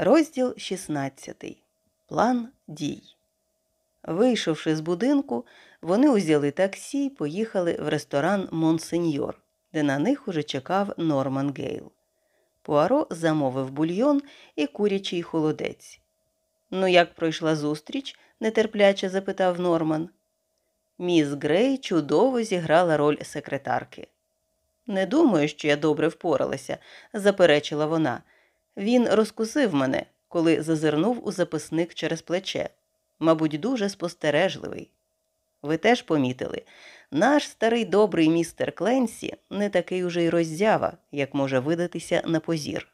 Розділ 16. План дій. Вийшовши з будинку, вони узяли таксі і поїхали в ресторан Монсеньор, де на них уже чекав Норман Гейл. Пуаро замовив бульйон і курячий холодець. Ну, як пройшла зустріч? нетерпляче запитав Норман. Міс Грей чудово зіграла роль секретарки. Не думаю, що я добре впоралася, заперечила вона. Він розкусив мене, коли зазирнув у записник через плече. Мабуть, дуже спостережливий. Ви теж помітили, наш старий добрий містер Кленсі не такий уже й роззява, як може видатися на позір.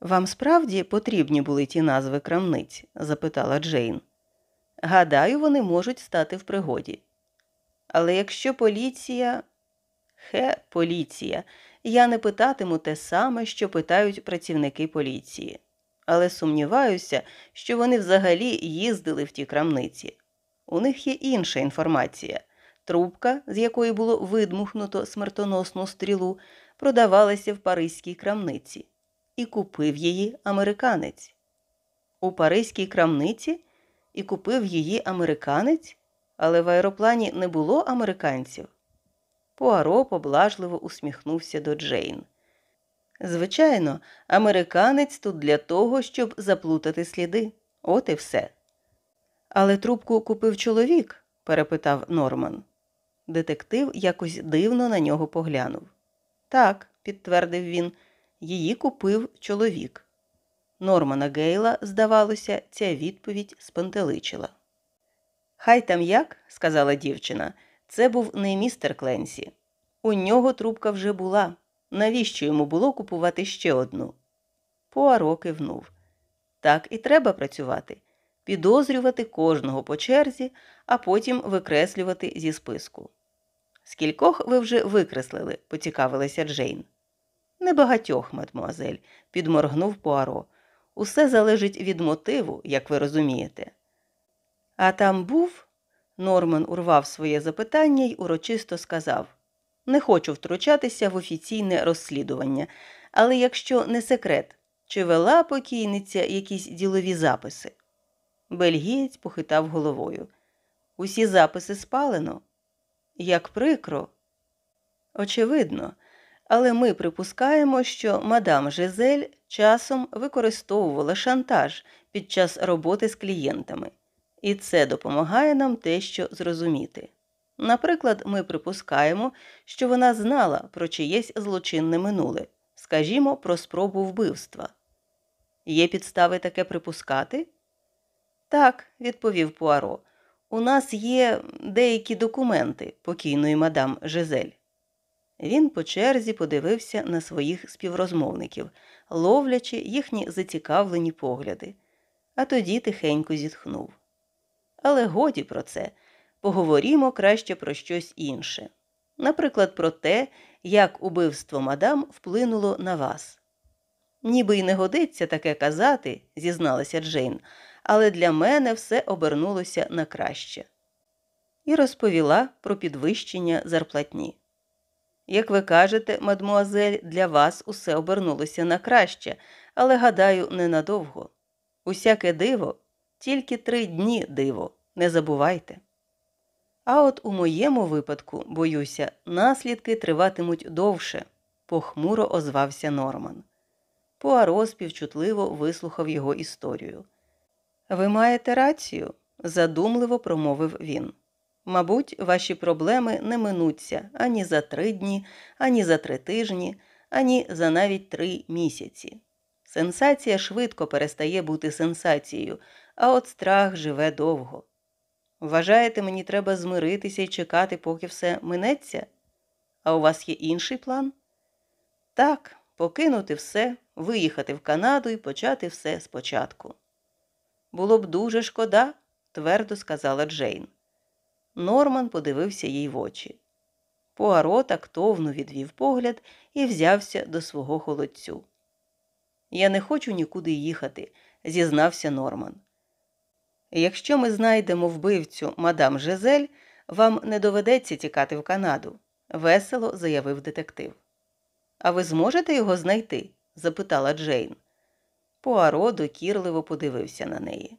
Вам справді потрібні були ті назви крамниць? запитала Джейн. Гадаю, вони можуть стати в пригоді. Але якщо поліція. Хе, поліція. Я не питатиму те саме, що питають працівники поліції. Але сумніваюся, що вони взагалі їздили в ті крамниці. У них є інша інформація. Трубка, з якої було видмухнуто смертоносну стрілу, продавалася в паризькій крамниці, і купив її американець. У паризькій крамниці і купив її американець, але в аероплані не було американців. Пуаро поблажливо усміхнувся до Джейн. Звичайно, американець тут для того, щоб заплутати сліди. От і все. Але трубку купив чоловік? перепитав Норман. Детектив якось дивно на нього поглянув. Так, підтвердив він, її купив чоловік. Нормана Гейла, здавалося, ця відповідь спантеличила. Хай там як, сказала дівчина, це був не містер Кленсі. У нього трубка вже була. Навіщо йому було купувати ще одну? Пуаро кивнув. Так і треба працювати, підозрювати кожного по черзі, а потім викреслювати зі списку. Скількох ви вже викреслили, поцікавилася Джейн. Небагатьох, мадмуазель, підморгнув Пуаро. Усе залежить від мотиву, як ви розумієте. А там був. Норман урвав своє запитання й урочисто сказав не хочу втручатися в офіційне розслідування, але якщо не секрет, чи вела покійниця якісь ділові записи? Бельгієць похитав головою. Усі записи спалено. Як прикро. Очевидно, але ми припускаємо, що мадам Жизель часом використовувала шантаж під час роботи з клієнтами, і це допомагає нам те, що зрозуміти. Наприклад, ми припускаємо, що вона знала про чиєсь злочинне минуле, скажімо, про спробу вбивства. Є підстави таке припускати? Так, відповів Пуаро. У нас є деякі документи покійної мадам Жизель. Він по черзі подивився на своїх співрозмовників, ловлячи їхні зацікавлені погляди, а тоді тихенько зітхнув. Але годі про це поговоримо краще про щось інше. Наприклад, про те, як убивство мадам вплинуло на вас. Ніби й не годиться таке казати, зізналася Джейн, але для мене все обернулося на краще. І розповіла про підвищення зарплатні. Як ви кажете, мадмуазель, для вас усе обернулося на краще, але, гадаю, ненадовго. Усяке диво, тільки три дні диво, не забувайте. А от у моєму випадку, боюся, наслідки триватимуть довше, похмуро озвався Норман. Пуаро співчутливо вислухав його історію. Ви маєте рацію, задумливо промовив він. Мабуть, ваші проблеми не минуться ані за три дні, ані за три тижні, ані за навіть три місяці. Сенсація швидко перестає бути сенсацією, а от страх живе довго. Вважаєте, мені треба змиритися і чекати, поки все минеться? А у вас є інший план? Так, покинути все, виїхати в Канаду і почати все спочатку. Було б дуже шкода, твердо сказала Джейн. Норман подивився їй в очі. Пуаро тактовно відвів погляд і взявся до свого холодцю. Я не хочу нікуди їхати, зізнався Норман. Якщо ми знайдемо вбивцю мадам Жизель, вам не доведеться тікати в Канаду, весело заявив детектив. А ви зможете його знайти? запитала Джейн. Пуаро докірливо подивився на неї.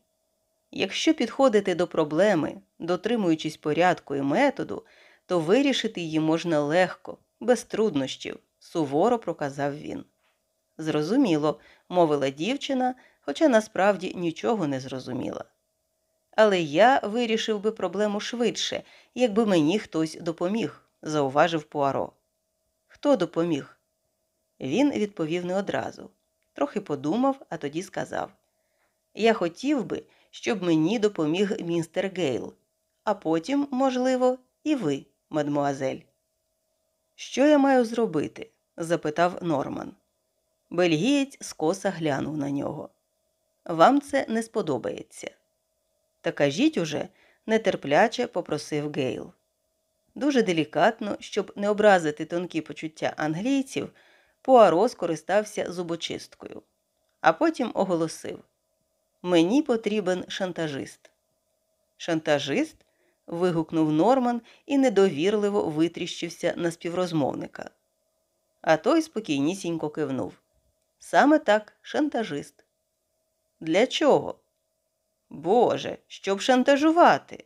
Якщо підходити до проблеми, дотримуючись порядку і методу, то вирішити її можна легко, без труднощів, суворо проказав він. Зрозуміло, мовила дівчина, хоча насправді нічого не зрозуміла. Але я вирішив би проблему швидше, якби мені хтось допоміг, зауважив Пуаро. Хто допоміг? Він відповів не одразу. Трохи подумав, а тоді сказав Я хотів би, щоб мені допоміг містер Гейл, а потім, можливо, і ви, мадмуазель. Що я маю зробити? запитав Норман. Бельгієць скоса глянув на нього. Вам це не сподобається. Та кажіть уже, нетерпляче попросив Гейл. Дуже делікатно, щоб не образити тонкі почуття англійців, Пуаро скористався зубочисткою, а потім оголосив Мені потрібен шантажист. Шантажист? вигукнув Норман і недовірливо витріщився на співрозмовника. А той спокійнісінько кивнув. Саме так, шантажист. Для чого? Боже, щоб шантажувати.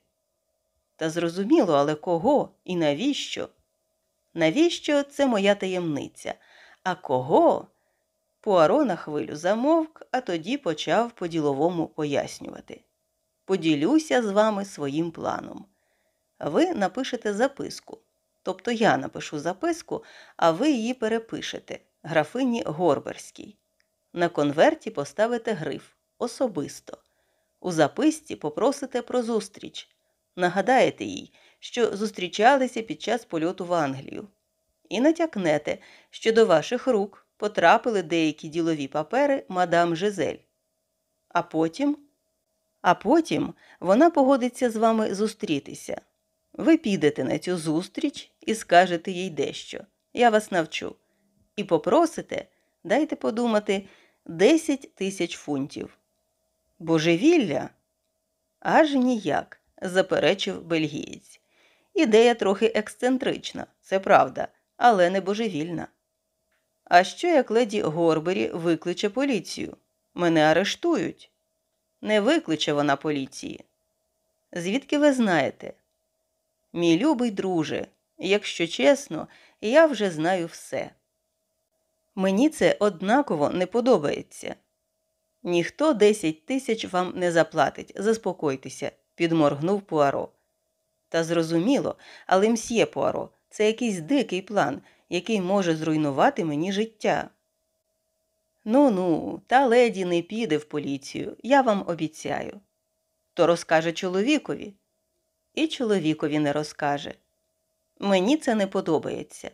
Та зрозуміло, але кого і навіщо? Навіщо це моя таємниця? А кого? Пуаро на хвилю замовк, а тоді почав по-діловому пояснювати. Поділюся з вами своїм планом. Ви напишете записку. Тобто я напишу записку, а ви її перепишете графині Горберській. На конверті поставите гриф особисто. У записці попросите про зустріч. Нагадаєте їй, що зустрічалися під час польоту в Англію. І натякнете, що до ваших рук потрапили деякі ділові папери мадам Жизель. А потім. А потім вона погодиться з вами зустрітися. Ви підете на цю зустріч і скажете їй дещо. Я вас навчу. І попросите, дайте подумати, 10 тисяч фунтів. Божевілля? Аж ніяк, заперечив бельгієць. Ідея трохи ексцентрична, це правда, але не божевільна. А що як леді Горбері викличе поліцію? Мене арештують. Не викличе вона поліції. Звідки ви знаєте? Мій любий друже, якщо чесно, я вже знаю все. Мені це однаково не подобається. Ніхто десять тисяч вам не заплатить, заспокойтеся, підморгнув Пуаро. Та зрозуміло, але мсьє Пуаро, це якийсь дикий план, який може зруйнувати мені життя. Ну ну, та леді не піде в поліцію, я вам обіцяю. То розкаже чоловікові. І чоловікові не розкаже. Мені це не подобається.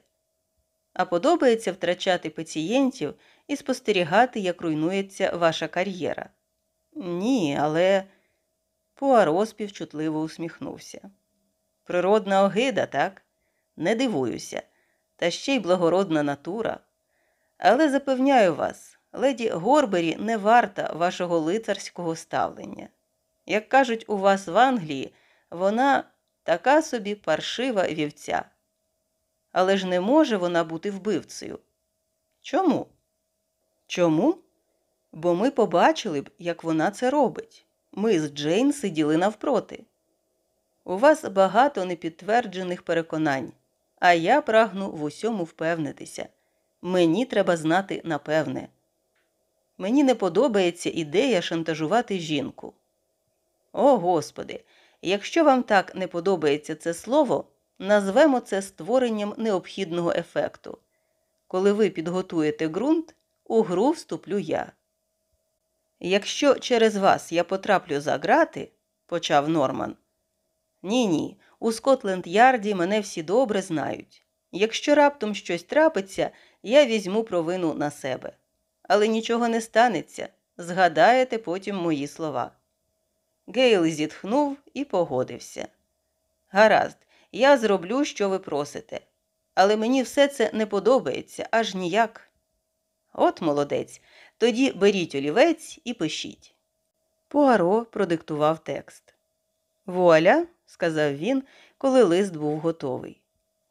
А подобається втрачати пацієнтів і спостерігати, як руйнується ваша кар'єра. Ні, але Пуаро співчутливо усміхнувся. Природна огида, так? Не дивуюся, та ще й благородна натура. Але запевняю вас, леді Горбері не варта вашого лицарського ставлення. Як кажуть у вас в Англії, вона така собі паршива вівця. Але ж не може вона бути вбивцею. Чому? Чому? Бо ми побачили б, як вона це робить. Ми з Джейн сиділи навпроти. У вас багато непідтверджених переконань, а я прагну в усьому впевнитися. Мені треба знати напевне. Мені не подобається ідея шантажувати жінку. О Господи, якщо вам так не подобається це слово, назвемо це створенням необхідного ефекту. Коли ви підготуєте ґрунт, у гру вступлю я. Якщо через вас я потраплю за грати, почав Норман. Ні, ні, у Скотленд Ярді мене всі добре знають. Якщо раптом щось трапиться, я візьму провину на себе. Але нічого не станеться. Згадаєте потім мої слова. Гейл зітхнув і погодився. Гаразд, я зроблю, що ви просите. Але мені все це не подобається аж ніяк. От молодець. Тоді беріть олівець і пишіть. Пуаро продиктував текст. Вуаля, сказав він, коли лист був готовий.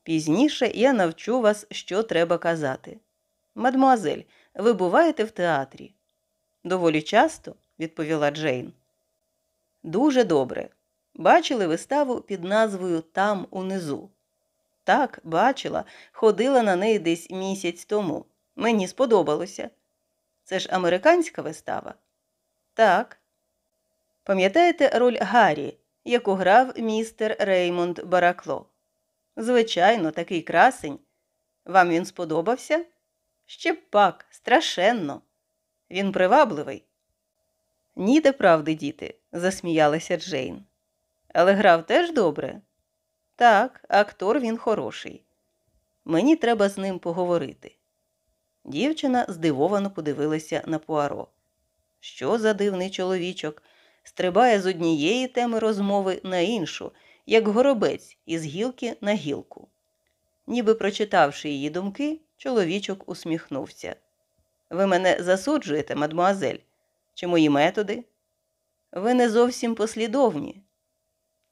Пізніше я навчу вас, що треба казати. Мадмуазель, ви буваєте в театрі? Доволі часто, відповіла Джейн. Дуже добре. Бачили виставу під назвою Там унизу. Так, бачила, ходила на неї десь місяць тому. Мені сподобалося. Це ж американська вистава? Так. Пам'ятаєте роль Гаррі, яку грав містер Реймонд Баракло? Звичайно, такий красень. Вам він сподобався? Ще пак, страшенно. Він привабливий. Ні, де правди, діти, засміялася Джейн. Але грав теж добре. Так, актор він хороший. Мені треба з ним поговорити. Дівчина здивовано подивилася на Пуаро. Що за дивний чоловічок? Стрибає з однієї теми розмови на іншу, як горобець із гілки на гілку. Ніби прочитавши її думки, чоловічок усміхнувся. Ви мене засуджуєте, мадмуазель? Чи мої методи? Ви не зовсім послідовні.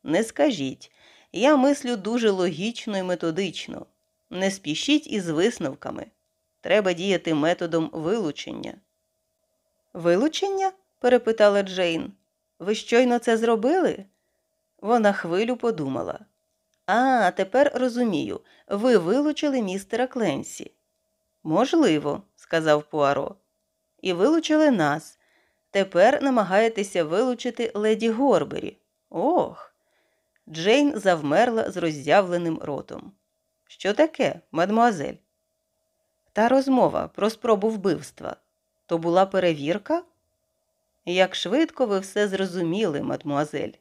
Не скажіть, я мислю дуже логічно і методично. Не спішіть із висновками. Треба діяти методом вилучення. Вилучення? перепитала Джейн. Ви щойно це зробили? Вона хвилю подумала. А, тепер розумію, ви вилучили містера Кленсі. Можливо, сказав Пуаро. І вилучили нас. Тепер намагаєтеся вилучити леді Горбері. Ох. Джейн завмерла з роззявленим ротом. Що таке, мадмуазель? Та розмова про спробу вбивства. То була перевірка? Як швидко ви все зрозуміли, мадмуазель.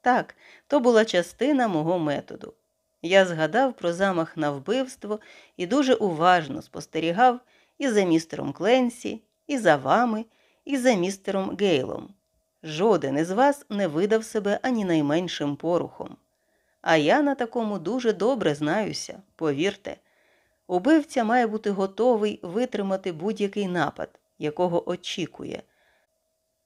Так, то була частина мого методу. Я згадав про замах на вбивство і дуже уважно спостерігав і за містером Кленсі, і за вами, і за містером Гейлом. Жоден із вас не видав себе ані найменшим порухом. А я на такому дуже добре знаюся, повірте. Убивця має бути готовий витримати будь-який напад, якого очікує.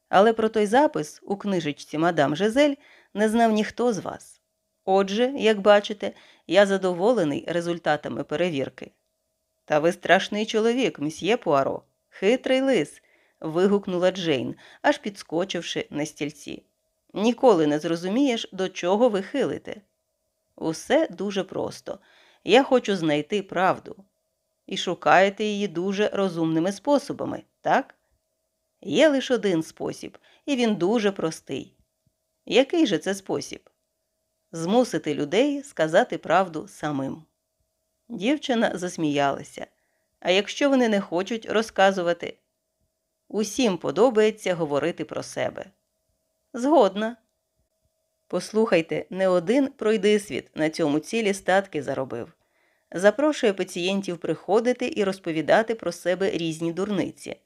Але про той запис у книжечці мадам Жизель не знав ніхто з вас. Отже, як бачите, я задоволений результатами перевірки. Та ви страшний чоловік, мсьє Пуаро, хитрий лис. вигукнула Джейн, аж підскочивши на стільці. Ніколи не зрозумієш, до чого ви хилите. Усе дуже просто. Я хочу знайти правду. І шукаєте її дуже розумними способами, так? Є лише один спосіб, і він дуже простий. Який же це спосіб? Змусити людей сказати правду самим. Дівчина засміялася. А якщо вони не хочуть розказувати, усім подобається говорити про себе. Згодна. Послухайте, не один пройдисвіт на цьому цілі статки заробив. Запрошує пацієнтів приходити і розповідати про себе різні дурниці,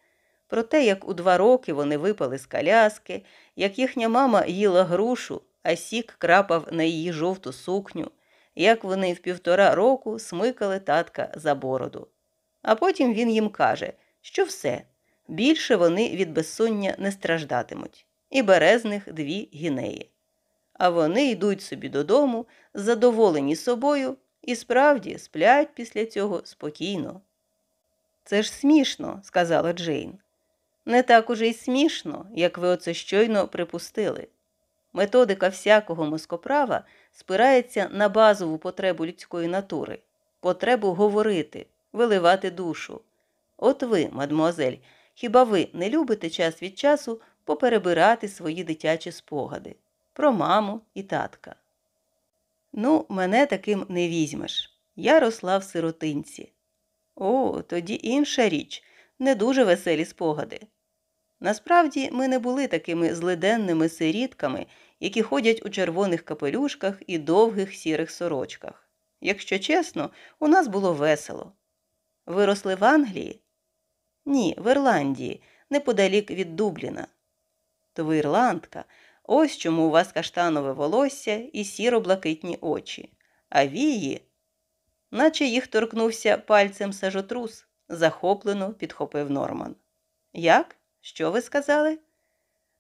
про те, як у два роки вони випали з коляски, як їхня мама їла грушу, а сік крапав на її жовту сукню, як вони в півтора року смикали татка за бороду. А потім він їм каже, що все, більше вони від безсоння не страждатимуть, і бере з них дві гінеї. А вони йдуть собі додому, задоволені собою і справді сплять після цього спокійно. Це ж смішно, сказала Джейн. Не так уже й смішно, як ви оце щойно припустили. Методика всякого мозкоправа спирається на базову потребу людської натури, потребу говорити, виливати душу. От ви, мадмуазель, хіба ви не любите час від часу поперебирати свої дитячі спогади? про маму і татка. Ну, мене таким не візьмеш. Я росла в сиротинці. О, тоді інша річ, не дуже веселі спогади. Насправді ми не були такими злиденними сирітками, які ходять у червоних капелюшках і довгих сірих сорочках. Якщо чесно, у нас було весело. Виросли в Англії? Ні, в Ірландії, неподалік від Дубліна. То ви ірландка, Ось чому у вас каштанове волосся і сіро-блакитні очі, а вії, наче їх торкнувся пальцем сажотрус, захоплено підхопив Норман. Як? Що ви сказали?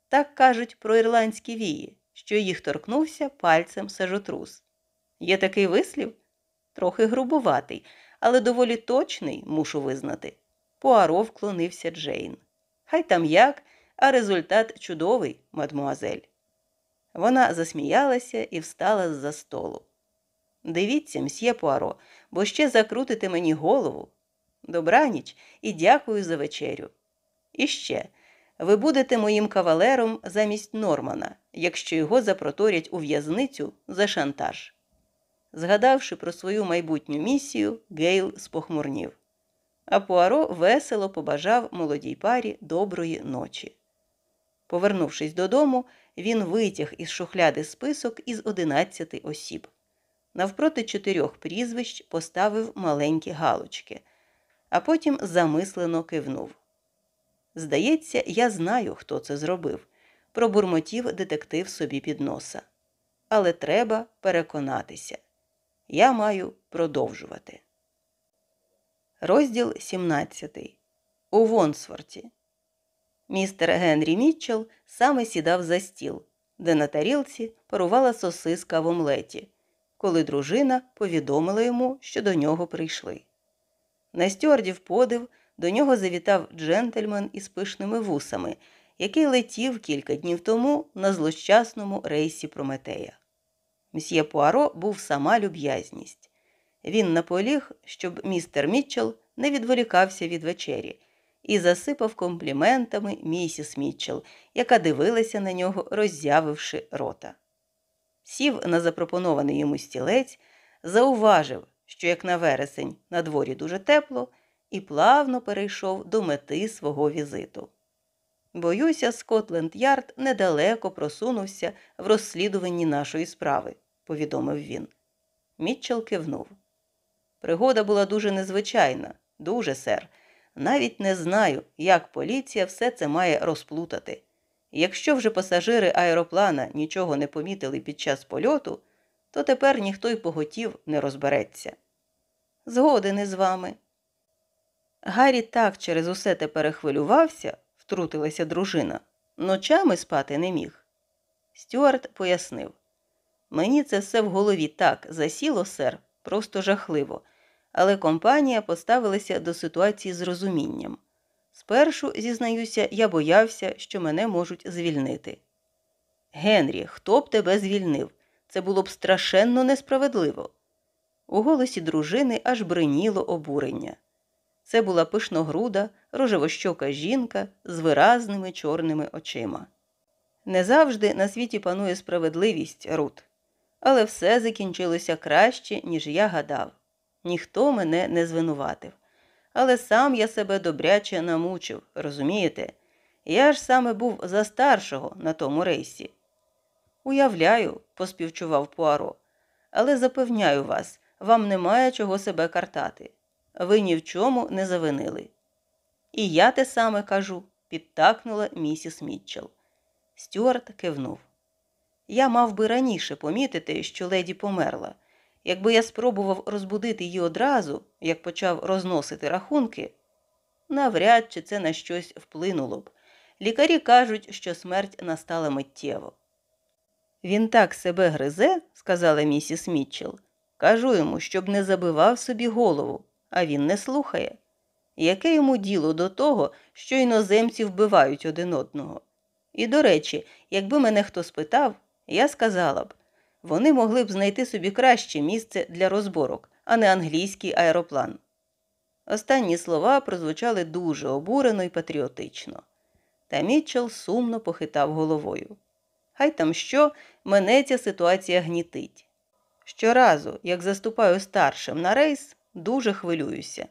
Так кажуть про ірландські вії, що їх торкнувся пальцем сажотрус. Є такий вислів? Трохи грубуватий, але доволі точний, мушу визнати. Пуаро вклонився Джейн. Хай там як, а результат чудовий, мадмуазель. Вона засміялася і встала з-за столу. Дивіться, мсьє Пуаро, бо ще закрутите мені голову. Добраніч і дякую за вечерю. І ще, ви будете моїм кавалером замість Нормана, якщо його запроторять у в'язницю за шантаж. Згадавши про свою майбутню місію, Гейл спохмурнів. А Пуаро весело побажав молодій парі доброї ночі. Повернувшись додому, він витяг із шухляди список із одинадцяти осіб. Навпроти чотирьох прізвищ поставив маленькі галочки, а потім замислено кивнув. Здається, я знаю, хто це зробив, пробурмотів детектив собі під носа. Але треба переконатися. Я маю продовжувати. Розділ 17. У Вонсворті. Містер Генрі Мітчелл саме сідав за стіл, де на тарілці парувала сосиска в омлеті, коли дружина повідомила йому, що до нього прийшли. На стюардів подив до нього завітав джентльмен із пишними вусами, який летів кілька днів тому на злощасному рейсі Прометея. Мсьє Пуаро був сама люб'язність. Він наполіг, щоб містер Мітчелл не відволікався від вечері і засипав компліментами місіс Мітчелл, яка дивилася на нього, роззявивши рота. Сів на запропонований йому стілець, зауважив, що як на вересень на дворі дуже тепло, і плавно перейшов до мети свого візиту. Боюся, Скотленд Ярд недалеко просунувся в розслідуванні нашої справи, повідомив він. Мітчел кивнув. Пригода була дуже незвичайна, дуже, сер. Навіть не знаю, як поліція все це має розплутати. Якщо вже пасажири аероплана нічого не помітили під час польоту, то тепер ніхто й поготів не розбереться. Згоден із вами. Гаррі так через усе те перехвилювався, втрутилася дружина, ночами спати не міг. Стюарт пояснив мені це все в голові так засіло, сер, просто жахливо але компанія поставилася до ситуації з розумінням. Спершу, зізнаюся, я боявся, що мене можуть звільнити. Генрі, хто б тебе звільнив? Це було б страшенно несправедливо. У голосі дружини аж бриніло обурення. Це була пишногруда, рожевощока жінка з виразними чорними очима. Не завжди на світі панує справедливість, Рут, але все закінчилося краще, ніж я гадав ніхто мене не звинуватив. Але сам я себе добряче намучив, розумієте? Я ж саме був за старшого на тому рейсі. Уявляю, поспівчував Пуаро, але запевняю вас, вам немає чого себе картати. Ви ні в чому не завинили. І я те саме кажу, підтакнула місіс Мітчелл. Стюарт кивнув. Я мав би раніше помітити, що леді померла, Якби я спробував розбудити її одразу, як почав розносити рахунки, навряд чи це на щось вплинуло б. Лікарі кажуть, що смерть настала миттєво. Він так себе гризе, сказала місіс Мітчелл. Кажу йому, щоб не забивав собі голову, а він не слухає. Яке йому діло до того, що іноземці вбивають один одного? І, до речі, якби мене хто спитав, я сказала б вони могли б знайти собі краще місце для розборок, а не англійський аероплан. Останні слова прозвучали дуже обурено і патріотично. Та Мітчелл сумно похитав головою. Хай там що, мене ця ситуація гнітить. Щоразу, як заступаю старшим на рейс, дуже хвилююся.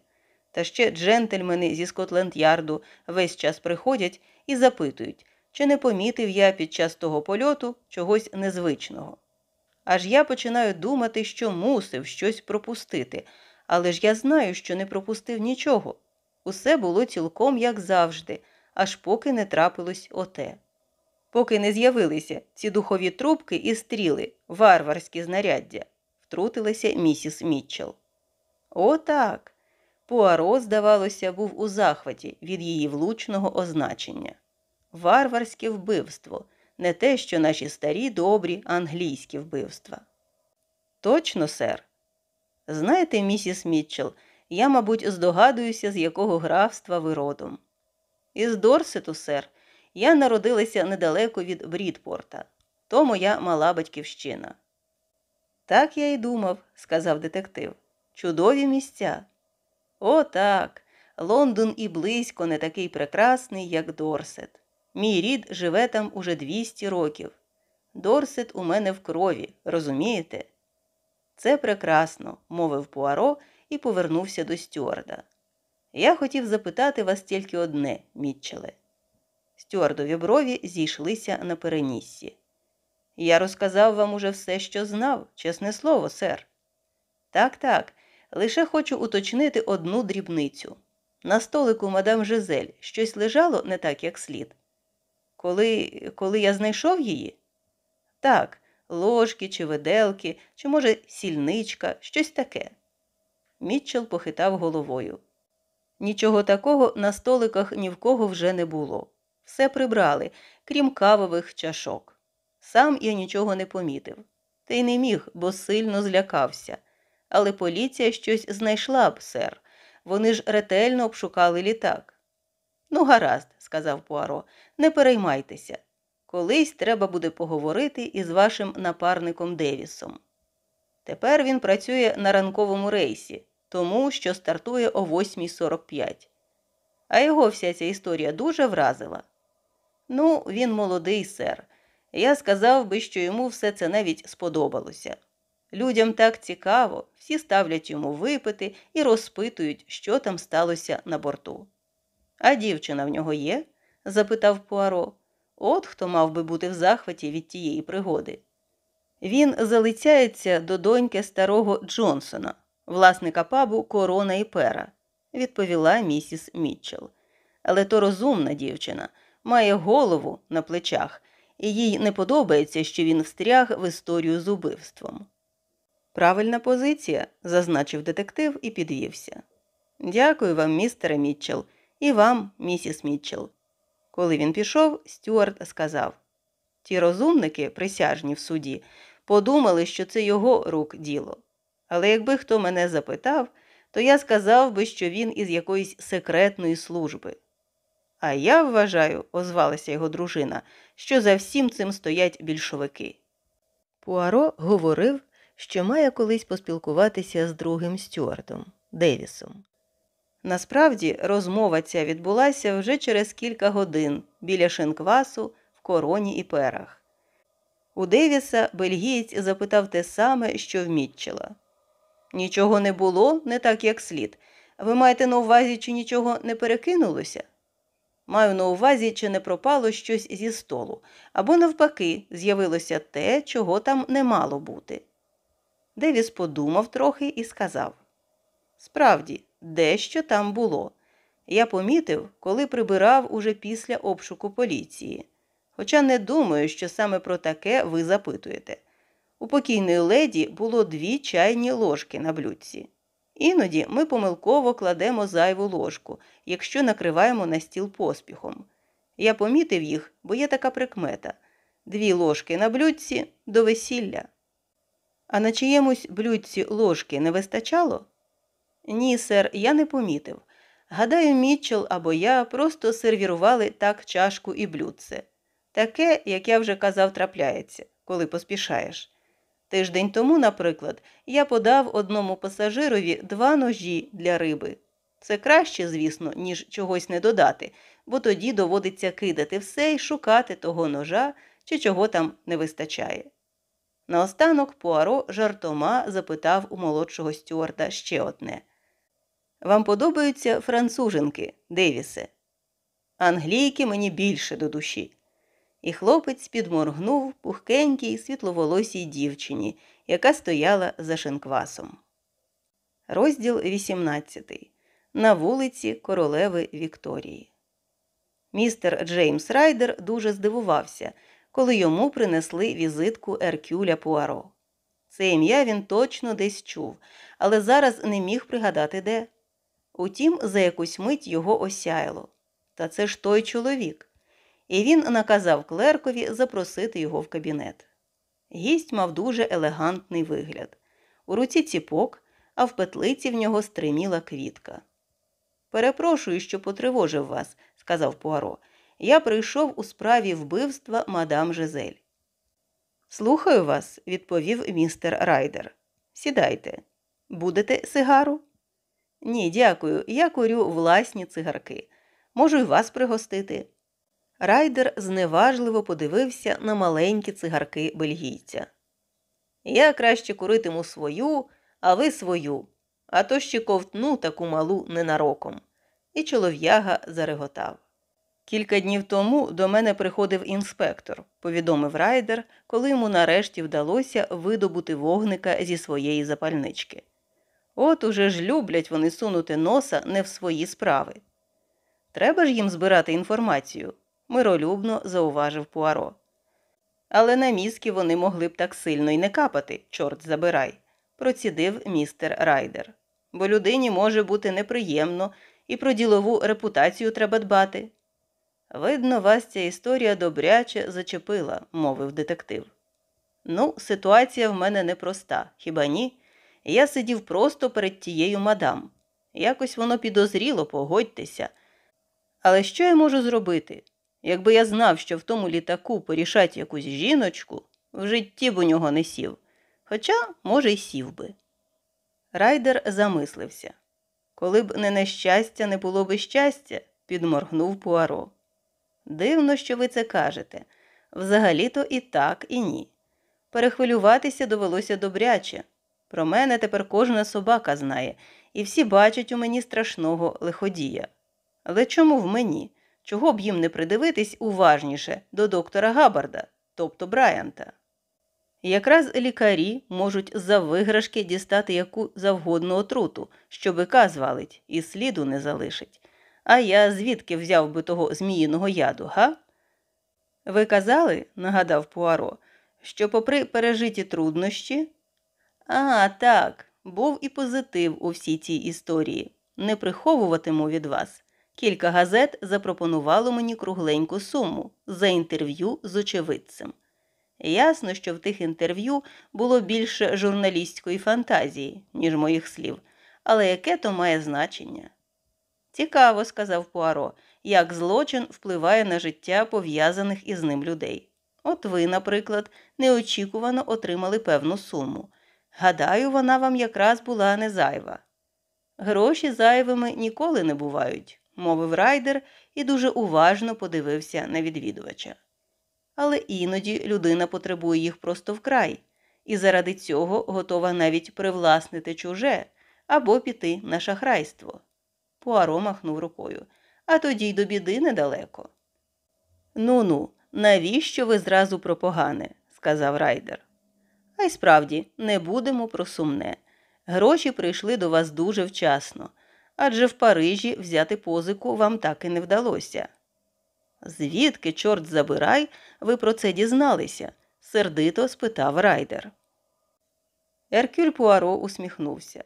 Та ще джентльмени зі Скотленд Ярду весь час приходять і запитують, чи не помітив я під час того польоту чогось незвичного. Аж я починаю думати, що мусив щось пропустити, але ж я знаю, що не пропустив нічого. Усе було цілком, як завжди, аж поки не трапилось оте. Поки не з'явилися ці духові трубки і стріли, варварські знаряддя, втрутилася місіс Мітчелл. О, так. Пуаро, здавалося, був у захваті від її влучного означення. Варварське вбивство не те, що наші старі добрі англійські вбивства. Точно, сер. Знаєте, місіс Мітчелл, я, мабуть, здогадуюся, з якого графства ви родом. Із Дорсету, сер, Я народилася недалеко від Брідпорта. То моя мала батьківщина. Так я й думав, сказав детектив. Чудові місця. О, так. Лондон і близько не такий прекрасний, як Дорсет. Мій рід живе там уже 200 років. Дорсет у мене в крові, розумієте? Це прекрасно, мовив Пуаро і повернувся до стюарда. Я хотів запитати вас тільки одне, Мітчеле. Стюардові брові зійшлися на переніссі. Я розказав вам уже все, що знав, чесне слово, сер. Так, так, лише хочу уточнити одну дрібницю. На столику мадам Жизель щось лежало не так, як слід. Коли коли я знайшов її? Так, ложки чи виделки, чи, може, сільничка, щось таке. Мітчел похитав головою. Нічого такого на столиках ні в кого вже не було. Все прибрали, крім кавових чашок. Сам я нічого не помітив. Та й не міг, бо сильно злякався. Але поліція щось знайшла б, сер. Вони ж ретельно обшукали літак. Ну, гаразд, сказав Пуаро, не переймайтеся. Колись треба буде поговорити із вашим напарником Девісом. Тепер він працює на ранковому рейсі, тому що стартує о 8.45. А його вся ця історія дуже вразила. Ну, він молодий сер. Я сказав би, що йому все це навіть сподобалося. Людям так цікаво, всі ставлять йому випити і розпитують, що там сталося на борту. А дівчина в нього є? запитав Пуаро. От хто мав би бути в захваті від тієї пригоди. Він залицяється до доньки старого Джонсона, власника пабу Корона і Пера, відповіла місіс Мітчелл. Але то розумна дівчина, має голову на плечах, і їй не подобається, що він встряг в історію з убивством. Правильна позиція, зазначив детектив і підвівся. Дякую вам, містере Мітчелл, і вам, місіс Мітчелл. Коли він пішов, Стюарт сказав Ті розумники, присяжні в суді, подумали, що це його рук діло. Але якби хто мене запитав, то я сказав би, що він із якоїсь секретної служби. А я вважаю, озвалася його дружина, що за всім цим стоять більшовики. Пуаро говорив, що має колись поспілкуватися з другим Стюартом Девісом. Насправді, розмова ця відбулася вже через кілька годин біля шинквасу в короні і перах. У Девіса бельгієць запитав те саме, що в Мітчела. Нічого не було, не так, як слід. Ви маєте на увазі, чи нічого не перекинулося? Маю на увазі, чи не пропало щось зі столу, або, навпаки, з'явилося те, чого там не мало бути. Девіс подумав трохи і сказав Справді, дещо там було. Я помітив, коли прибирав уже після обшуку поліції. Хоча не думаю, що саме про таке ви запитуєте. У покійної леді було дві чайні ложки на блюдці. Іноді ми помилково кладемо зайву ложку, якщо накриваємо на стіл поспіхом. Я помітив їх, бо є така прикмета дві ложки на блюдці до весілля. А на чиємусь блюдці ложки не вистачало? Ні, сер, я не помітив. Гадаю, Мітчел або я просто сервірували так чашку і блюдце. Таке, як я вже казав, трапляється, коли поспішаєш. Тиждень тому, наприклад, я подав одному пасажирові два ножі для риби. Це краще, звісно, ніж чогось не додати, бо тоді доводиться кидати все і шукати того ножа чи чого там не вистачає. Наостанок Пуаро жартома запитав у молодшого стюарда ще одне Вам подобаються француженки, Девісе? Англійки мені більше до душі і хлопець підморгнув пухкенькій світловолосій дівчині, яка стояла за шинквасом. Розділ 18. На вулиці Королеви Вікторії. Містер Джеймс Райдер дуже здивувався, коли йому принесли візитку Еркюля Пуаро. Це ім'я він точно десь чув, але зараз не міг пригадати де. Утім, за якусь мить його осяяло. Та це ж той чоловік і він наказав клеркові запросити його в кабінет. Гість мав дуже елегантний вигляд. У руці ціпок, а в петлиці в нього стриміла квітка. Перепрошую, що потривожив вас, сказав Пуаро. Я прийшов у справі вбивства мадам Жизель. Слухаю вас, відповів містер Райдер. Сідайте. Будете сигару? Ні, дякую. Я курю власні цигарки. Можу й вас пригостити. Райдер зневажливо подивився на маленькі цигарки бельгійця. Я краще куритиму свою, а ви свою, а то ще ковтну таку малу ненароком. І чолов'яга зареготав. Кілька днів тому до мене приходив інспектор, повідомив райдер, коли йому нарешті вдалося видобути вогника зі своєї запальнички. От уже ж люблять вони сунути носа не в свої справи. Треба ж їм збирати інформацію, миролюбно зауважив Пуаро. Але на мізки вони могли б так сильно й не капати, чорт забирай, процідив містер Райдер. Бо людині може бути неприємно, і про ділову репутацію треба дбати. Видно, вас ця історія добряче зачепила, мовив детектив. Ну, ситуація в мене непроста, хіба ні? Я сидів просто перед тією мадам. Якось воно підозріло, погодьтеся. Але що я можу зробити? Якби я знав, що в тому літаку порішать якусь жіночку, в житті б у нього не сів. Хоча, може, й сів би. Райдер замислився. Коли б не нещастя, не було би щастя, підморгнув Пуаро. Дивно, що ви це кажете. Взагалі-то і так, і ні. Перехвилюватися довелося добряче. Про мене тепер кожна собака знає, і всі бачать у мені страшного лиходія. Але чому в мені? Чого б їм не придивитись уважніше до доктора Габарда, тобто Брайанта? Якраз лікарі можуть за виграшки дістати яку завгодну отруту, що бика звалить і сліду не залишить. А я звідки взяв би того зміїного яду, га? Ви казали, нагадав Пуаро, що, попри пережиті труднощі. А, так, був і позитив у всій цій історії. Не приховуватиму від вас. Кілька газет запропонувало мені кругленьку суму за інтерв'ю з очевидцем. Ясно, що в тих інтерв'ю було більше журналістської фантазії, ніж моїх слів, але яке то має значення? Цікаво, сказав Пуаро, як злочин впливає на життя пов'язаних із ним людей. От ви, наприклад, неочікувано отримали певну суму. Гадаю, вона вам якраз була не зайва. Гроші зайвими ніколи не бувають, мовив райдер і дуже уважно подивився на відвідувача. Але іноді людина потребує їх просто вкрай, і заради цього готова навіть привласнити чуже або піти на шахрайство. Пуаро махнув рукою. А тоді й до біди недалеко. Ну ну, навіщо ви зразу про погане? сказав райдер. А й справді, не будемо про сумне. Гроші прийшли до вас дуже вчасно, адже в Парижі взяти позику вам так і не вдалося. Звідки, чорт забирай, ви про це дізналися? сердито спитав райдер. Еркюль Пуаро усміхнувся.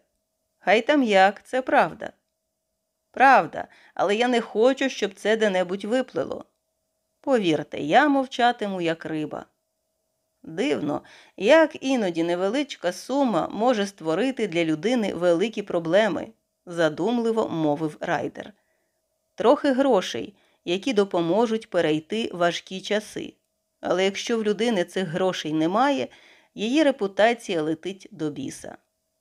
Хай там як, це правда. Правда, але я не хочу, щоб це де-небудь виплило. Повірте, я мовчатиму, як риба. Дивно, як іноді невеличка сума може створити для людини великі проблеми, задумливо мовив райдер. Трохи грошей, які допоможуть перейти важкі часи. Але якщо в людини цих грошей немає, її репутація летить до біса.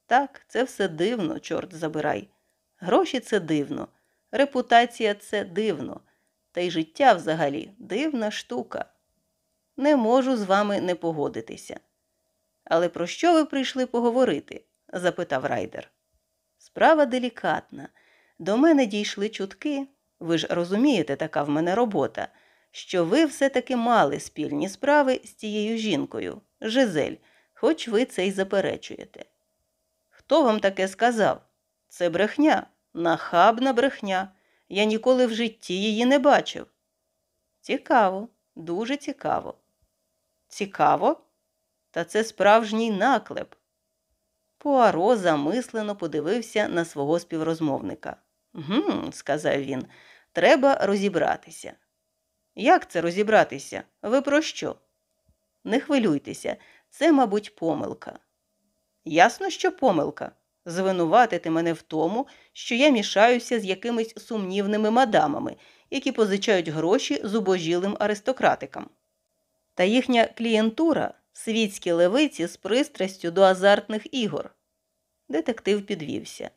Так, це все дивно, чорт забирай. Гроші це дивно, репутація це дивно, та й життя взагалі дивна штука. Не можу з вами не погодитися. Але про що ви прийшли поговорити? запитав райдер. Справа делікатна. До мене дійшли чутки, ви ж розумієте, така в мене робота, що ви все-таки мали спільні справи з тією жінкою, Жизель, хоч ви це й заперечуєте. Хто вам таке сказав? Це брехня, нахабна брехня. Я ніколи в житті її не бачив. Цікаво, дуже цікаво. Цікаво? Та це справжній наклеп. Пуаро замислено подивився на свого співрозмовника. Гм, сказав він, треба розібратися. Як це розібратися? Ви про що? Не хвилюйтеся, це, мабуть, помилка. Ясно, що помилка звинуватити мене в тому, що я мішаюся з якимись сумнівними мадамами які позичають гроші зубожілим аристократикам. Та їхня клієнтура світські левиці з пристрастю до азартних ігор. Детектив підвівся.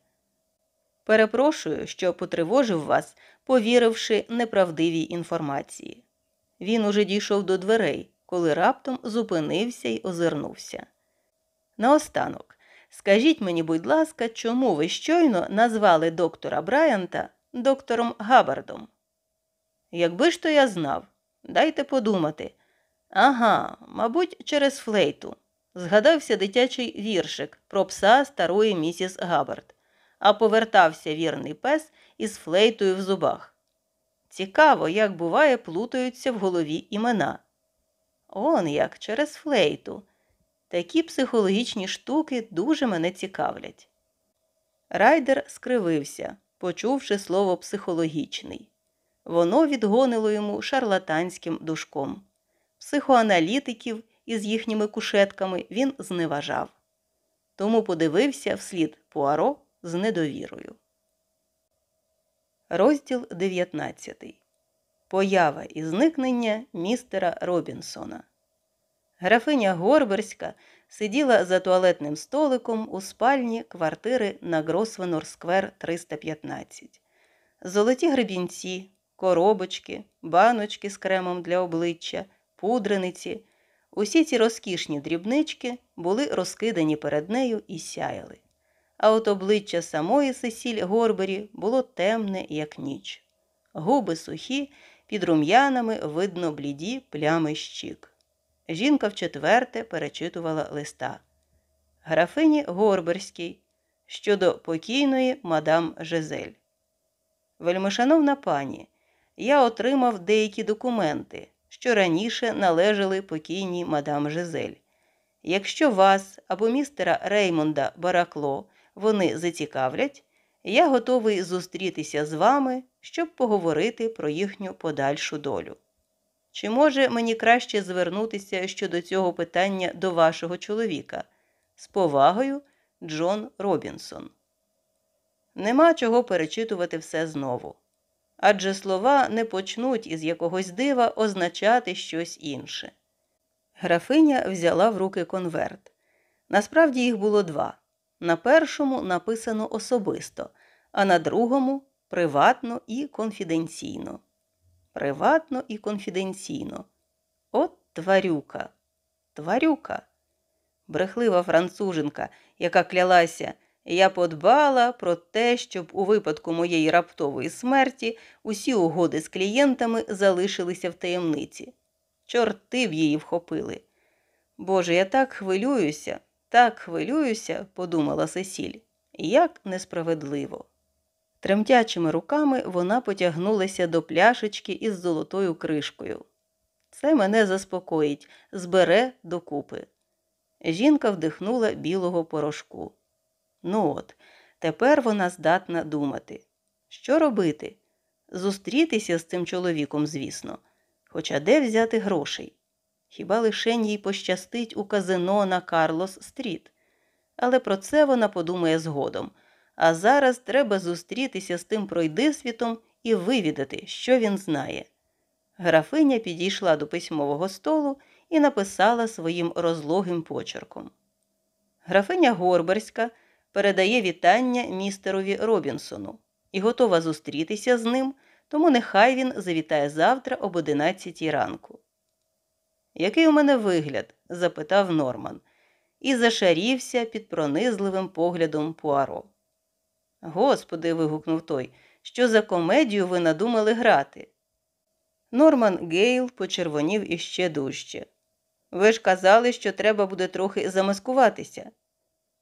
Перепрошую, що потривожив вас, повіривши неправдивій інформації. Він уже дійшов до дверей, коли раптом зупинився й озирнувся. Наостанок, скажіть мені, будь ласка, чому ви щойно назвали доктора Брайанта доктором Габбардом? Якби ж то я знав, дайте подумати. Ага, мабуть, через флейту. Згадався дитячий віршик про пса старої місіс Габбард, а повертався вірний пес із флейтою в зубах. Цікаво, як буває, плутаються в голові імена. Он як через флейту. Такі психологічні штуки дуже мене цікавлять. Райдер скривився, почувши слово психологічний. Воно відгонило йому шарлатанським душком. Психоаналітиків із їхніми кушетками він зневажав. Тому подивився вслід Пуаро з недовірою. Розділ 19. Поява і зникнення містера Робінсона. Графиня Горберська сиділа за туалетним столиком у спальні квартири на Гросвенор Сквер 315. Золоті гребінці, коробочки, баночки з кремом для обличчя, пудрениці. Усі ці розкішні дрібнички були розкидані перед нею і сяяли. А от обличчя самої Сесіль Горбері було темне, як ніч. Губи сухі, під рум'янами видно бліді плями щік. Жінка вчетверте перечитувала листа. Графині Горберській щодо покійної мадам Жизель. Вельмишановна пані, я отримав деякі документи, що раніше належали покійній мадам Жизель. Якщо вас або містера Реймонда Баракло вони зацікавлять, я готовий зустрітися з вами, щоб поговорити про їхню подальшу долю. Чи може мені краще звернутися щодо цього питання до вашого чоловіка? З повагою, Джон Робінсон. Нема чого перечитувати все знову. Адже слова не почнуть із якогось дива означати щось інше. Графиня взяла в руки конверт. Насправді їх було два. На першому написано особисто, а на другому приватно і конфіденційно. Приватно і конфіденційно. От тварюка, тварюка. Брехлива француженка, яка клялася, я подбала про те, щоб у випадку моєї раптової смерті усі угоди з клієнтами залишилися в таємниці. Чорти б її вхопили. Боже, я так хвилююся, так хвилююся, подумала Сесіль, як несправедливо. Тремтячими руками вона потягнулася до пляшечки із золотою кришкою. Це мене заспокоїть, збере докупи. Жінка вдихнула білого порошку. Ну от, тепер вона здатна думати. Що робити? Зустрітися з цим чоловіком, звісно. Хоча де взяти грошей? Хіба лишень їй пощастить у казино на Карлос Стріт? Але про це вона подумає згодом. А зараз треба зустрітися з тим пройдисвітом і вивідати, що він знає. Графиня підійшла до письмового столу і написала своїм розлогим почерком. Графиня Горберська передає вітання містерові Робінсону і готова зустрітися з ним, тому нехай він завітає завтра об одинадцятій ранку. Який у мене вигляд? запитав Норман, і зашарівся під пронизливим поглядом Пуаро. Господи, вигукнув той, що за комедію ви надумали грати. Норман Гейл почервонів іще дужче. Ви ж казали, що треба буде трохи замаскуватися.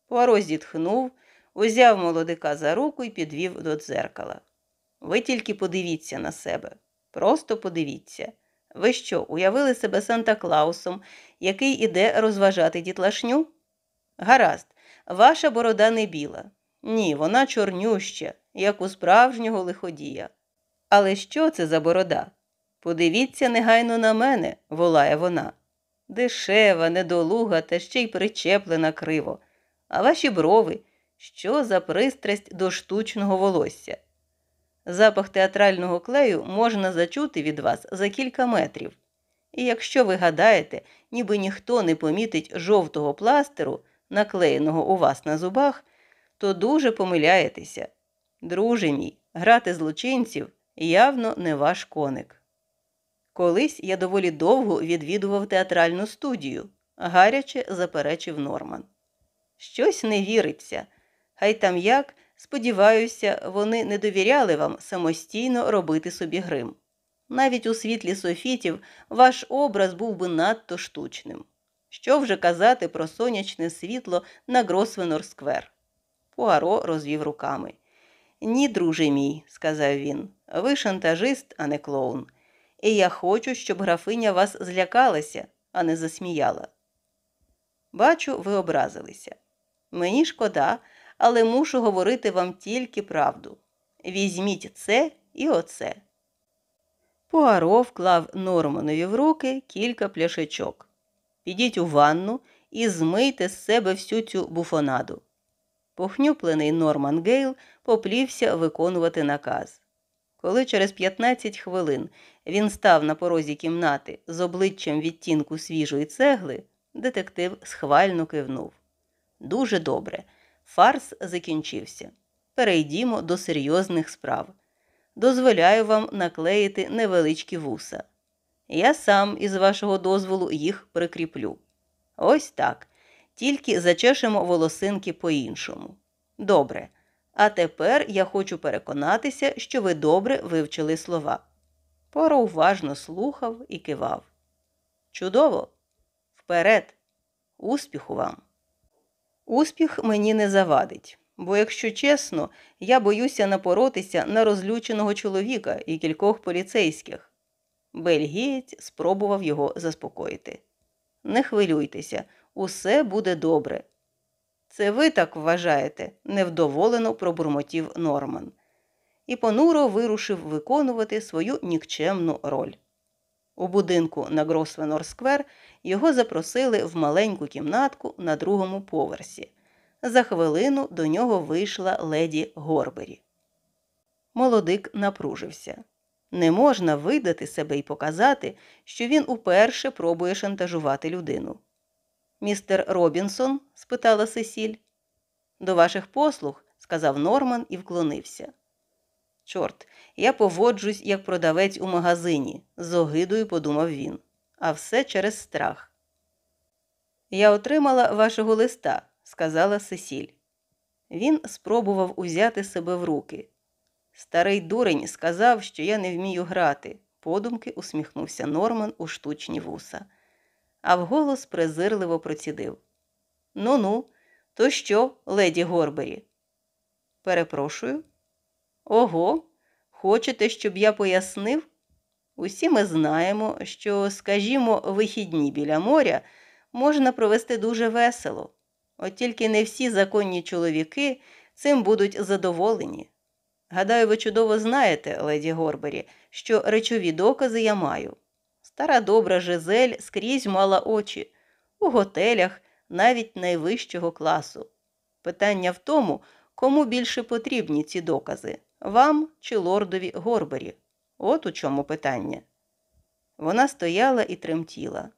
Пуаро зітхнув, узяв молодика за руку і підвів до дзеркала. Ви тільки подивіться на себе. Просто подивіться. Ви що, уявили себе Санта Клаусом, який іде розважати дітлашню? Гаразд, ваша борода не біла. Ні, вона чорнюща, як у справжнього лиходія. Але що це за борода? Подивіться негайно на мене, волає вона. Дешева, недолуга та ще й причеплена криво. А ваші брови, що за пристрасть до штучного волосся? Запах театрального клею можна зачути від вас за кілька метрів. І якщо ви гадаєте, ніби ніхто не помітить жовтого пластеру, наклеєного у вас на зубах, то дуже помиляєтеся. Друже мій, грати злочинців явно не ваш коник. Колись я доволі довго відвідував театральну студію, гаряче заперечив Норман. Щось не віриться. Хай там як, сподіваюся, вони не довіряли вам самостійно робити собі грим. Навіть у світлі софітів ваш образ був би надто штучним. Що вже казати про сонячне світло на Гросвенор Сквер? Пуаро розвів руками. Ні, друже мій, сказав він, ви шантажист, а не клоун. І я хочу, щоб графиня вас злякалася, а не засміяла. Бачу, ви образилися. Мені шкода, але мушу говорити вам тільки правду. Візьміть це і оце. Пуаро вклав Норманові в руки кілька пляшечок. Підіть у ванну і змийте з себе всю цю буфонаду. Похнюплений Норман Гейл поплівся виконувати наказ. Коли через 15 хвилин він став на порозі кімнати з обличчям відтінку свіжої цегли, детектив схвально кивнув. Дуже добре. Фарс закінчився. Перейдімо до серйозних справ. Дозволяю вам наклеїти невеличкі вуса. Я сам, із вашого дозволу, їх прикріплю. Ось так. Тільки зачешемо волосинки по-іншому. Добре. А тепер я хочу переконатися, що ви добре вивчили слова. Поро уважно слухав і кивав. Чудово! Вперед! Успіху вам! Успіх мені не завадить, бо, якщо чесно, я боюся напоротися на розлюченого чоловіка і кількох поліцейських. Бельгієць спробував його заспокоїти. Не хвилюйтеся, усе буде добре. Це ви так вважаєте, невдоволено пробурмотів Норман. І понуро вирушив виконувати свою нікчемну роль. У будинку на Гросвенор Сквер його запросили в маленьку кімнатку на другому поверсі. За хвилину до нього вийшла леді Горбері. Молодик напружився. Не можна видати себе і показати, що він уперше пробує шантажувати людину. Містер Робінсон? спитала Сесіль. До ваших послуг, сказав Норман і вклонився. Чорт, я поводжусь, як продавець у магазині, з огидою подумав він, а все через страх. Я отримала вашого листа, сказала Сесіль. Він спробував узяти себе в руки. Старий дурень сказав, що я не вмію грати, подумки усміхнувся Норман у штучні вуса а вголос презирливо процідив. Ну ну, то що, леді Горбері? Перепрошую. Ого, хочете, щоб я пояснив? Усі ми знаємо, що, скажімо, вихідні біля моря можна провести дуже весело, от тільки не всі законні чоловіки цим будуть задоволені. Гадаю, ви чудово знаєте, леді Горбері, що речові докази я маю. Стара добра Жизель скрізь мала очі, у готелях навіть найвищого класу. Питання в тому, кому більше потрібні ці докази вам чи лордові Горбері. От у чому питання. Вона стояла і тремтіла.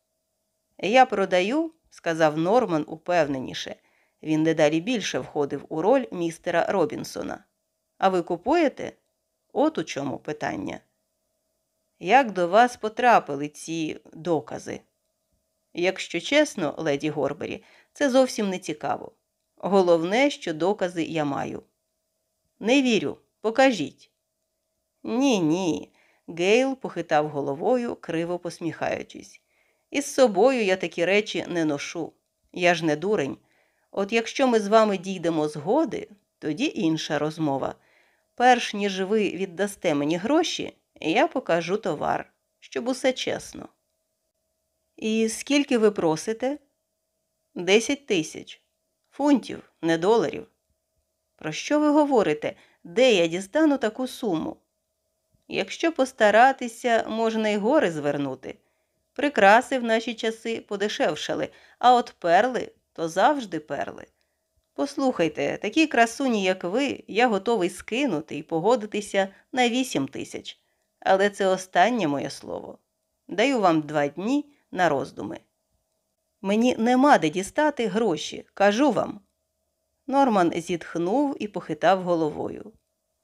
Я продаю, сказав Норман упевненіше. Він дедалі більше входив у роль містера Робінсона. А ви купуєте? От у чому питання. Як до вас потрапили ці докази? Якщо чесно, леді Горбері, це зовсім не цікаво. Головне, що докази я маю. Не вірю, покажіть. Ні, ні. Гейл похитав головою, криво посміхаючись. Із собою я такі речі не ношу. Я ж не дурень. От якщо ми з вами дійдемо згоди, тоді інша розмова. Перш ніж ви віддасте мені гроші, я покажу товар, щоб усе чесно. І скільки ви просите? Десять тисяч фунтів, не доларів. Про що ви говорите? Де я дістану таку суму? Якщо постаратися, можна й гори звернути. Прикраси в наші часи подешевшали, а от перли то завжди перли. Послухайте, такі красуні, як ви, я готовий скинути і погодитися на вісім тисяч. Але це останнє моє слово. Даю вам два дні на роздуми. Мені нема де дістати гроші, кажу вам. Норман зітхнув і похитав головою.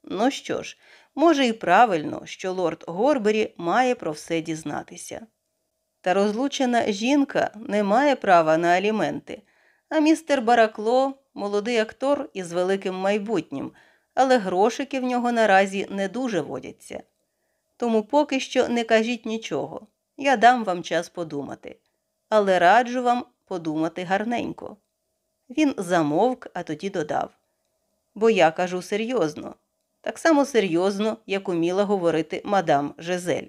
Ну що ж, може, і правильно, що лорд Горбері має про все дізнатися. Та розлучена жінка не має права на аліменти, а містер Баракло молодий актор із великим майбутнім, але грошики в нього наразі не дуже водяться. Тому поки що не кажіть нічого. Я дам вам час подумати, але раджу вам подумати гарненько. Він замовк, а тоді додав. Бо я кажу серйозно, так само серйозно, як уміла говорити мадам Жизель.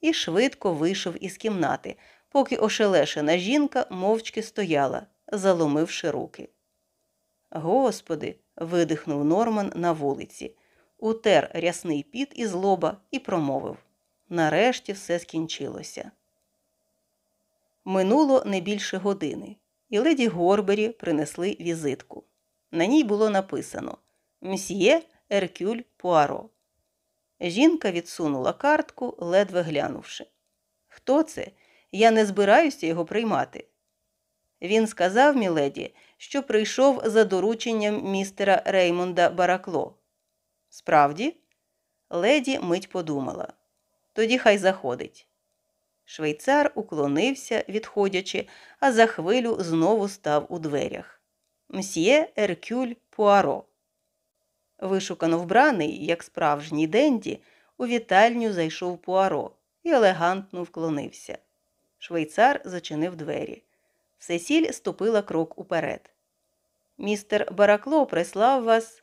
І швидко вийшов із кімнати, поки ошелешена жінка мовчки стояла, заломивши руки. Господи, видихнув Норман на вулиці, утер рясний піт із лоба і промовив Нарешті все скінчилося. Минуло не більше години, і леді Горбері принесли візитку. На ній було написано Мсьє Еркюль Пуаро. Жінка відсунула картку, ледве глянувши. Хто це? Я не збираюся його приймати. Він сказав міледі, що прийшов за дорученням містера Реймонда Баракло. Справді, леді мить подумала. Тоді хай заходить. Швейцар уклонився, відходячи, а за хвилю знову став у дверях. Мсьє Еркюль Пуаро. Вишукано вбраний, як справжній денді, у вітальню зайшов Пуаро і елегантно вклонився. Швейцар зачинив двері. Сесіль ступила крок уперед. Містер Баракло прислав вас.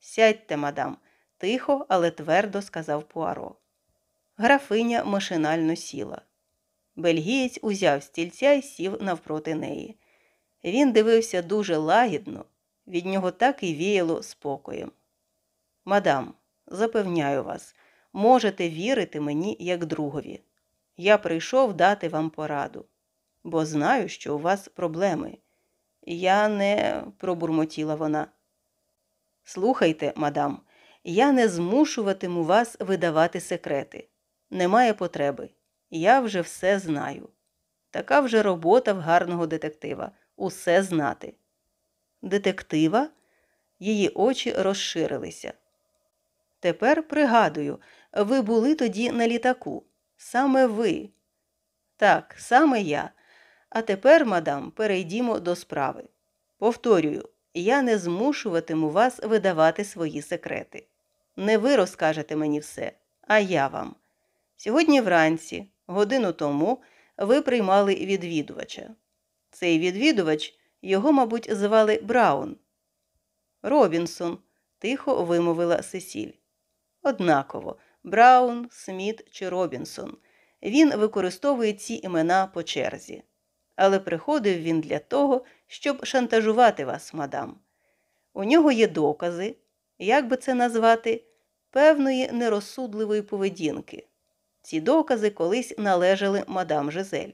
Сядьте, мадам, тихо, але твердо сказав Пуаро. Графиня машинально сіла. Бельгієць узяв стільця і сів навпроти неї. Він дивився дуже лагідно, від нього так і віяло спокоєм. Мадам, запевняю вас, можете вірити мені як другові. Я прийшов дати вам пораду, бо знаю, що у вас проблеми. Я не пробурмотіла вона. Слухайте, мадам, я не змушуватиму вас видавати секрети. Немає потреби. Я вже все знаю. Така вже робота в гарного детектива усе знати. Детектива? Її очі розширилися. Тепер пригадую, ви були тоді на літаку. Саме ви. Так, саме я. А тепер, мадам, перейдімо до справи. Повторюю, я не змушуватиму вас видавати свої секрети. Не ви розкажете мені все, а я вам. Сьогодні вранці, годину тому, ви приймали відвідувача. Цей відвідувач його, мабуть, звали Браун. Робінсон, тихо вимовила Сесіль. Однаково Браун, Сміт чи Робінсон. Він використовує ці імена по черзі. Але приходив він для того, щоб шантажувати вас, мадам. У нього є докази, як би це назвати, певної нерозсудливої поведінки. Ці докази колись належали мадам Жизель.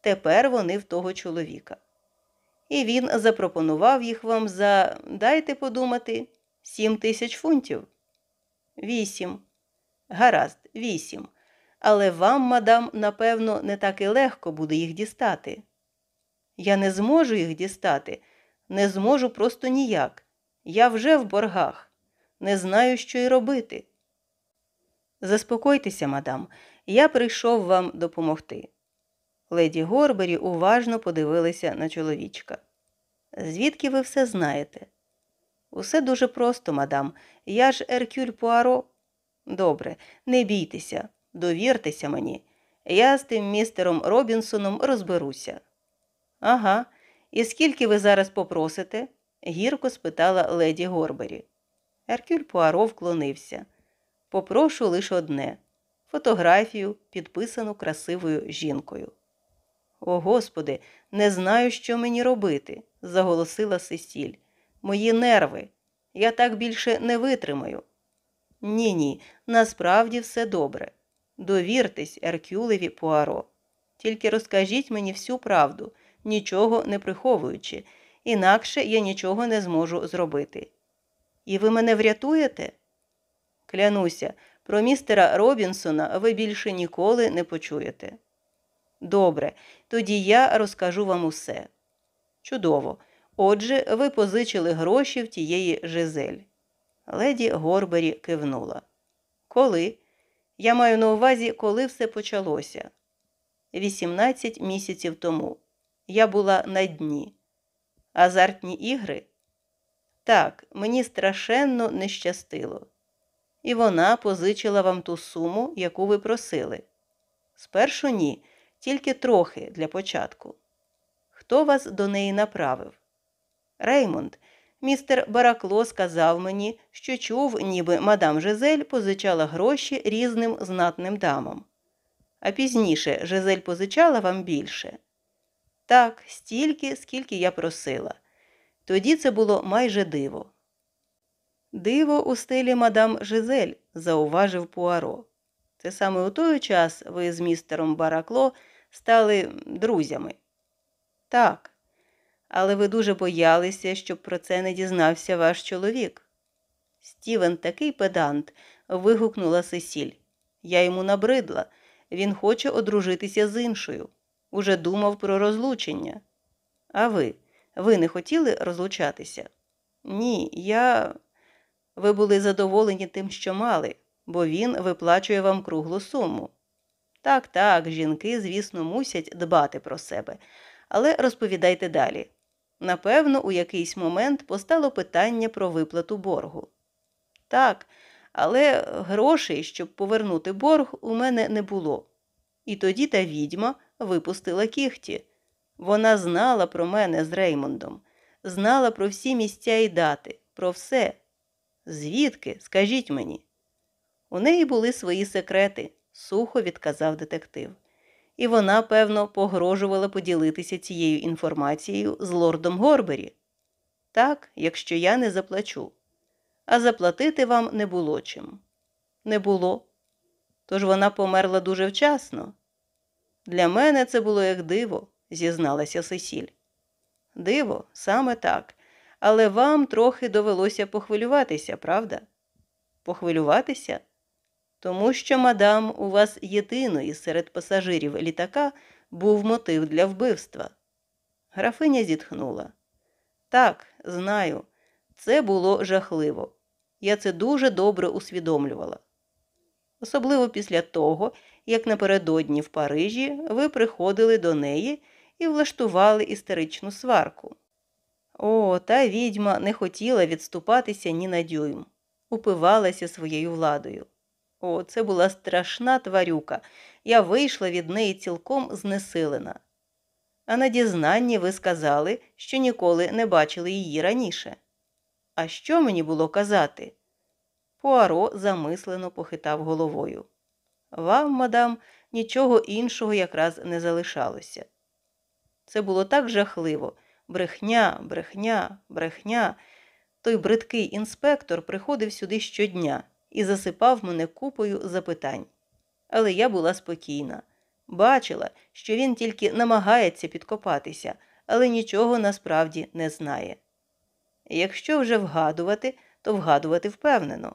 Тепер вони в того чоловіка. І він запропонував їх вам за, дайте подумати, сім тисяч фунтів. Вісім. Гаразд, вісім. Але вам, мадам, напевно, не так і легко буде їх дістати. Я не зможу їх дістати, не зможу просто ніяк. Я вже в боргах, не знаю, що й робити. Заспокойтеся, мадам, я прийшов вам допомогти. Леді Горбері уважно подивилися на чоловічка. Звідки ви все знаєте? Усе дуже просто, мадам. Я ж Еркюль Пуаро. Добре, не бійтеся, довіртеся мені. Я з тим містером Робінсоном розберуся. Ага, і скільки ви зараз попросите? гірко спитала леді Горбері. Еркюль Пуаро вклонився. Попрошу лише одне фотографію, підписану красивою жінкою. О Господи, не знаю, що мені робити, заголосила Сесіль. Мої нерви. Я так більше не витримаю. Ні, ні, насправді все добре. Довіртесь, Еркюлеві Пуаро. Тільки розкажіть мені всю правду, нічого не приховуючи, інакше я нічого не зможу зробити. І ви мене врятуєте? Клянуся, про містера Робінсона ви більше ніколи не почуєте. Добре, тоді я розкажу вам усе. Чудово. Отже, ви позичили гроші в тієї Жизель. Леді Горбері кивнула. Коли? Я маю на увазі, коли все почалося. 18 місяців тому. Я була на дні. Азартні ігри? Так, мені страшенно не щастило. І вона позичила вам ту суму, яку ви просили. Спершу ні, тільки трохи для початку. Хто вас до неї направив? Реймонд, містер Баракло сказав мені, що чув, ніби мадам Жизель позичала гроші різним знатним дамам. А пізніше Жизель позичала вам більше. Так, стільки, скільки я просила. Тоді це було майже диво. Диво у стилі мадам Жизель, зауважив Пуаро. Це саме у той час ви з містером Баракло стали друзями. Так, але ви дуже боялися, щоб про це не дізнався ваш чоловік. Стівен такий педант. вигукнула Сесіль. Я йому набридла. Він хоче одружитися з іншою. Уже думав про розлучення. А ви? Ви не хотіли розлучатися? Ні, я. Ви були задоволені тим, що мали, бо він виплачує вам круглу суму. Так, так, жінки, звісно, мусять дбати про себе, але розповідайте далі. Напевно, у якийсь момент постало питання про виплату боргу. Так, але грошей, щоб повернути борг, у мене не було. І тоді та відьма випустила кіхті. Вона знала про мене з Реймондом, знала про всі місця і дати, про все. Звідки, скажіть мені? У неї були свої секрети, сухо відказав детектив. І вона, певно, погрожувала поділитися цією інформацією з лордом Горбері. Так, якщо я не заплачу. А заплатити вам не було чим. Не було. Тож вона померла дуже вчасно. Для мене це було як диво, зізналася Сесіль. Диво, саме так. Але вам трохи довелося похвилюватися, правда? Похвилюватися? Тому що, мадам, у вас єдиної серед пасажирів літака був мотив для вбивства. Графиня зітхнула. Так, знаю, це було жахливо. Я це дуже добре усвідомлювала. Особливо після того, як напередодні в Парижі ви приходили до неї і влаштували істеричну сварку. О, та відьма не хотіла відступатися ні на дюйм, упивалася своєю владою. О, це була страшна тварюка. Я вийшла від неї цілком знесилена. А на дізнанні ви сказали, що ніколи не бачили її раніше. А що мені було казати? Пуаро замислено похитав головою. Вам, мадам, нічого іншого якраз не залишалося. Це було так жахливо брехня, брехня, брехня. Той бридкий інспектор приходив сюди щодня і засипав мене купою запитань. Але я була спокійна. Бачила, що він тільки намагається підкопатися, але нічого насправді не знає. Якщо вже вгадувати, то вгадувати впевнено.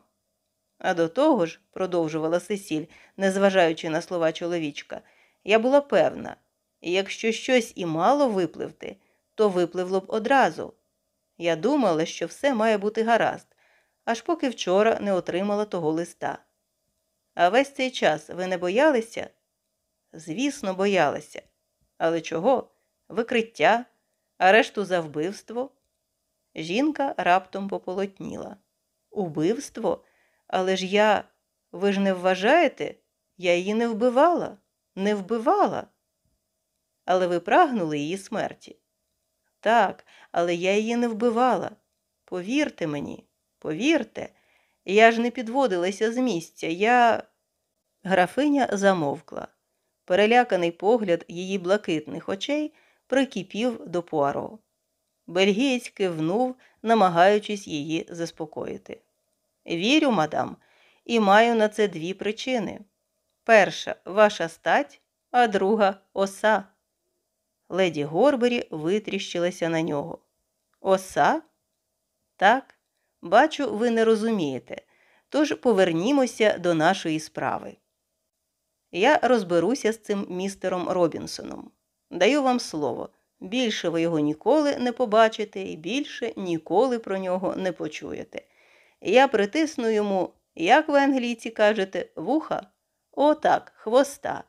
А до того ж, продовжувала Сесіль, незважаючи на слова чоловічка, я була певна, якщо щось і мало випливти, то випливло б одразу. Я думала, що все має бути гаразд, аж поки вчора не отримала того листа. А весь цей час ви не боялися? Звісно, боялася. Але чого? Викриття, арешту за вбивство? Жінка раптом пополотніла. Убивство? Але ж я, ви ж не вважаєте? Я її не вбивала, не вбивала. Але ви прагнули її смерті. Так, але я її не вбивала. Повірте мені, повірте, я ж не підводилася з місця. Я. Графиня замовкла. Переляканий погляд її блакитних очей прикипів до Пуаро. Бельгієць кивнув, намагаючись її заспокоїти. Вірю, мадам, і маю на це дві причини. Перша ваша стать, а друга оса. Леді Горбері витріщилася на нього. Оса? Так, бачу, ви не розумієте. Тож повернімося до нашої справи. Я розберуся з цим містером Робінсоном. Даю вам слово. Більше ви його ніколи не побачите і більше ніколи про нього не почуєте. Я притисну йому, як ви англійці кажете, вуха? О, так, хвоста.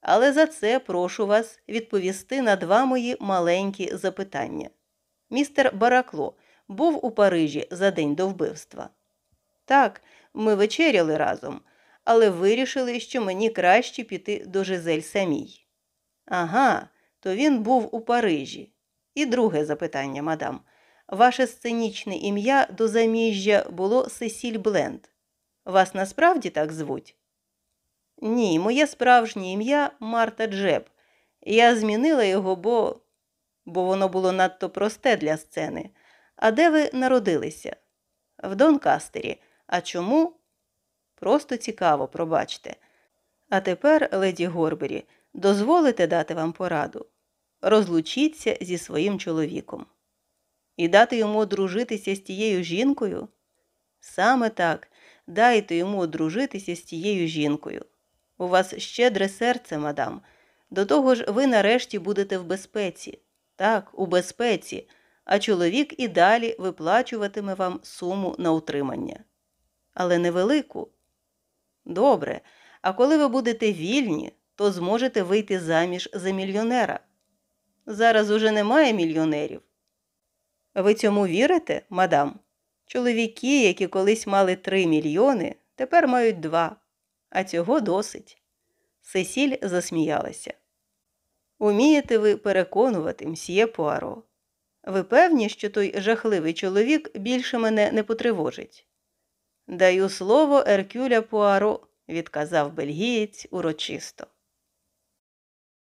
Але за це прошу вас відповісти на два мої маленькі запитання. Містер Баракло був у Парижі за день до вбивства. Так, ми вечеряли разом, але вирішили, що мені краще піти до Жизель самій. Ага, то він був у Парижі. І друге запитання, мадам. Ваше сценічне ім'я до заміжжя було Сесіль Бленд. Вас насправді так звуть? Ні, моє справжнє ім'я Марта Джеб. Я змінила його, бо бо воно було надто просте для сцени. А де ви народилися? В Донкастері. А чому? Просто цікаво, пробачте. А тепер, леді Горбері, дозволите дати вам пораду. Розлучіться зі своїм чоловіком. І дати йому одружитися з тією жінкою? Саме так, дайте йому одружитися з тією жінкою. У вас щедре серце, мадам. До того ж, ви нарешті будете в безпеці. Так, у безпеці, а чоловік і далі виплачуватиме вам суму на утримання. Але невелику. Добре. А коли ви будете вільні, то зможете вийти заміж за мільйонера. Зараз уже немає мільйонерів. Ви цьому вірите, мадам? Чоловіки, які колись мали три мільйони, тепер мають два, а цього досить. Сесіль засміялася. Умієте ви переконувати мсьє Пуаро? Ви певні, що той жахливий чоловік більше мене не потривожить? Даю слово Еркюля Пуаро, відказав бельгієць урочисто.